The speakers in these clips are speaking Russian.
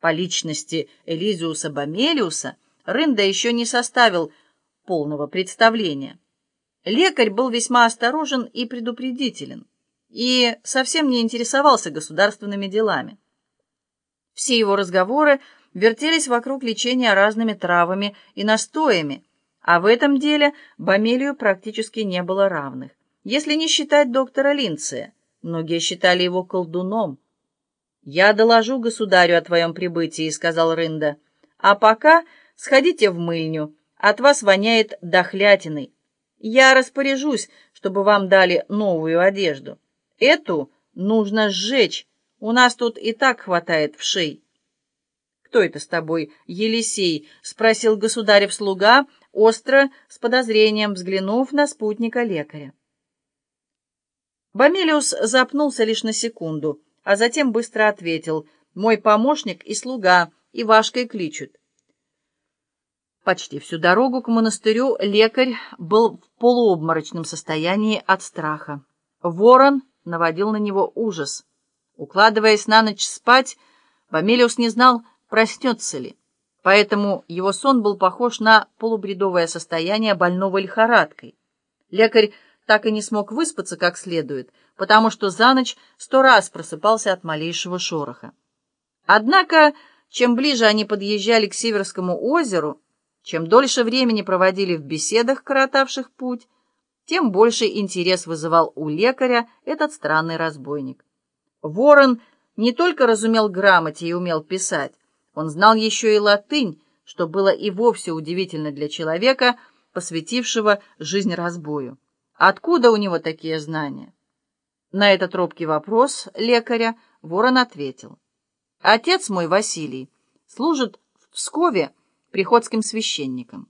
По личности Элизиуса Бомелиуса Рында еще не составил полного представления. Лекарь был весьма осторожен и предупредителен, и совсем не интересовался государственными делами. Все его разговоры вертелись вокруг лечения разными травами и настоями, а в этом деле Бомелию практически не было равных, если не считать доктора Линция. Многие считали его колдуном. «Я доложу государю о твоем прибытии», — сказал Рында. «А пока сходите в мыльню, от вас воняет дохлятиной. Я распоряжусь, чтобы вам дали новую одежду. Эту нужно сжечь, у нас тут и так хватает вшей». «Кто это с тобой, Елисей?» — спросил государев слуга, остро, с подозрением взглянув на спутника лекаря. Бомелиус запнулся лишь на секунду, а затем быстро ответил. «Мой помощник и слуга, Ивашкой кличут». Почти всю дорогу к монастырю лекарь был в полуобморочном состоянии от страха. Ворон наводил на него ужас. Укладываясь на ночь спать, Бомелиус не знал, проснется ли. Поэтому его сон был похож на полубредовое состояние больного лихорадкой. Лекарь так и не смог выспаться как следует, потому что за ночь сто раз просыпался от малейшего шороха. Однако, чем ближе они подъезжали к Северскому озеру, чем дольше времени проводили в беседах, коротавших путь, тем больше интерес вызывал у лекаря этот странный разбойник. Ворон не только разумел грамоте и умел писать, он знал еще и латынь, что было и вовсе удивительно для человека, посвятившего жизнь разбою. Откуда у него такие знания? На этот робкий вопрос лекаря Ворон ответил. Отец мой, Василий, служит в Пскове приходским священником.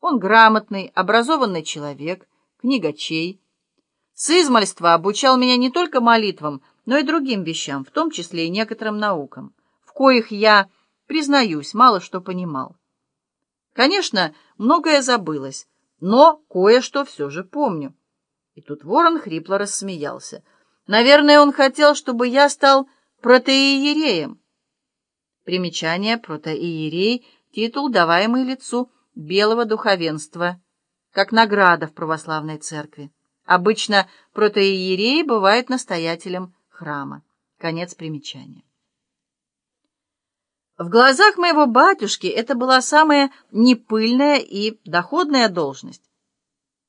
Он грамотный, образованный человек, книгачей. С измальства обучал меня не только молитвам, но и другим вещам, в том числе и некоторым наукам, в коих я Признаюсь, мало что понимал. Конечно, многое забылось, но кое-что все же помню. И тут ворон хрипло рассмеялся. Наверное, он хотел, чтобы я стал протеиереем. Примечание протеиерей — титул, даваемый лицу белого духовенства, как награда в православной церкви. Обычно протеиерей бывает настоятелем храма. Конец примечания. В глазах моего батюшки это была самая непыльная и доходная должность.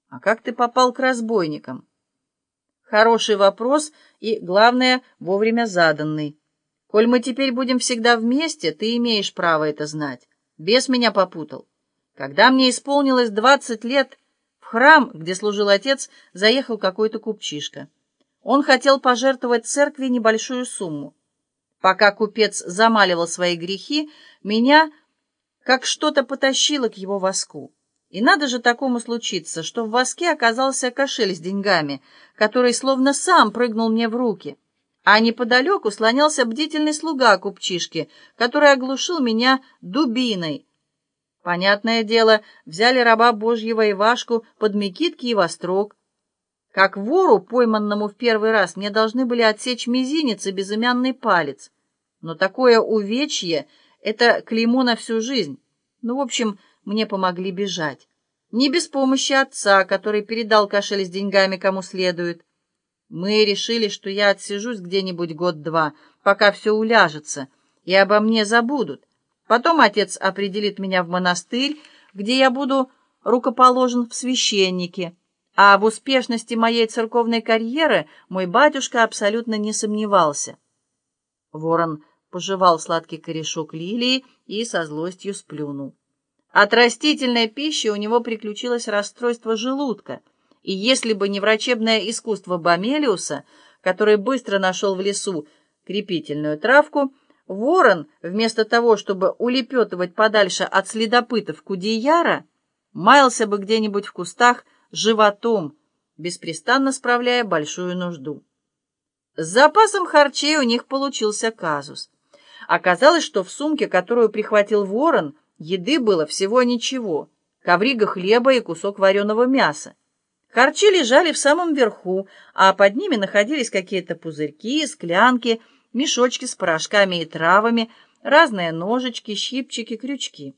А как ты попал к разбойникам? Хороший вопрос и, главное, вовремя заданный. Коль мы теперь будем всегда вместе, ты имеешь право это знать. Бес меня попутал. Когда мне исполнилось двадцать лет, в храм, где служил отец, заехал какой-то купчишка. Он хотел пожертвовать церкви небольшую сумму. Пока купец замаливал свои грехи, меня как что-то потащило к его воску. И надо же такому случиться, что в воске оказался кошель с деньгами, который словно сам прыгнул мне в руки, а неподалеку слонялся бдительный слуга купчишки, который оглушил меня дубиной. Понятное дело, взяли раба Божьего Ивашку под мекитки и вострок. Как вору, пойманному в первый раз, мне должны были отсечь мизинец и безымянный палец. Но такое увечье — это клеймо на всю жизнь. Ну, в общем, мне помогли бежать. Не без помощи отца, который передал кошель с деньгами кому следует. Мы решили, что я отсижусь где-нибудь год-два, пока все уляжется, и обо мне забудут. Потом отец определит меня в монастырь, где я буду рукоположен в священнике. А в успешности моей церковной карьеры мой батюшка абсолютно не сомневался. Ворон пожевал сладкий корешок лилии и со злостью сплюнул. От растительной пищи у него приключилось расстройство желудка, и если бы не врачебное искусство Бомелиуса, который быстро нашел в лесу крепительную травку, ворон, вместо того, чтобы улепетывать подальше от следопытов Кудияра, маялся бы где-нибудь в кустах животом, беспрестанно справляя большую нужду. С запасом харчей у них получился казус. Оказалось, что в сумке, которую прихватил ворон, еды было всего ничего. Коврига хлеба и кусок вареного мяса. Харчи лежали в самом верху, а под ними находились какие-то пузырьки, склянки, мешочки с порошками и травами, разные ножички, щипчики, крючки.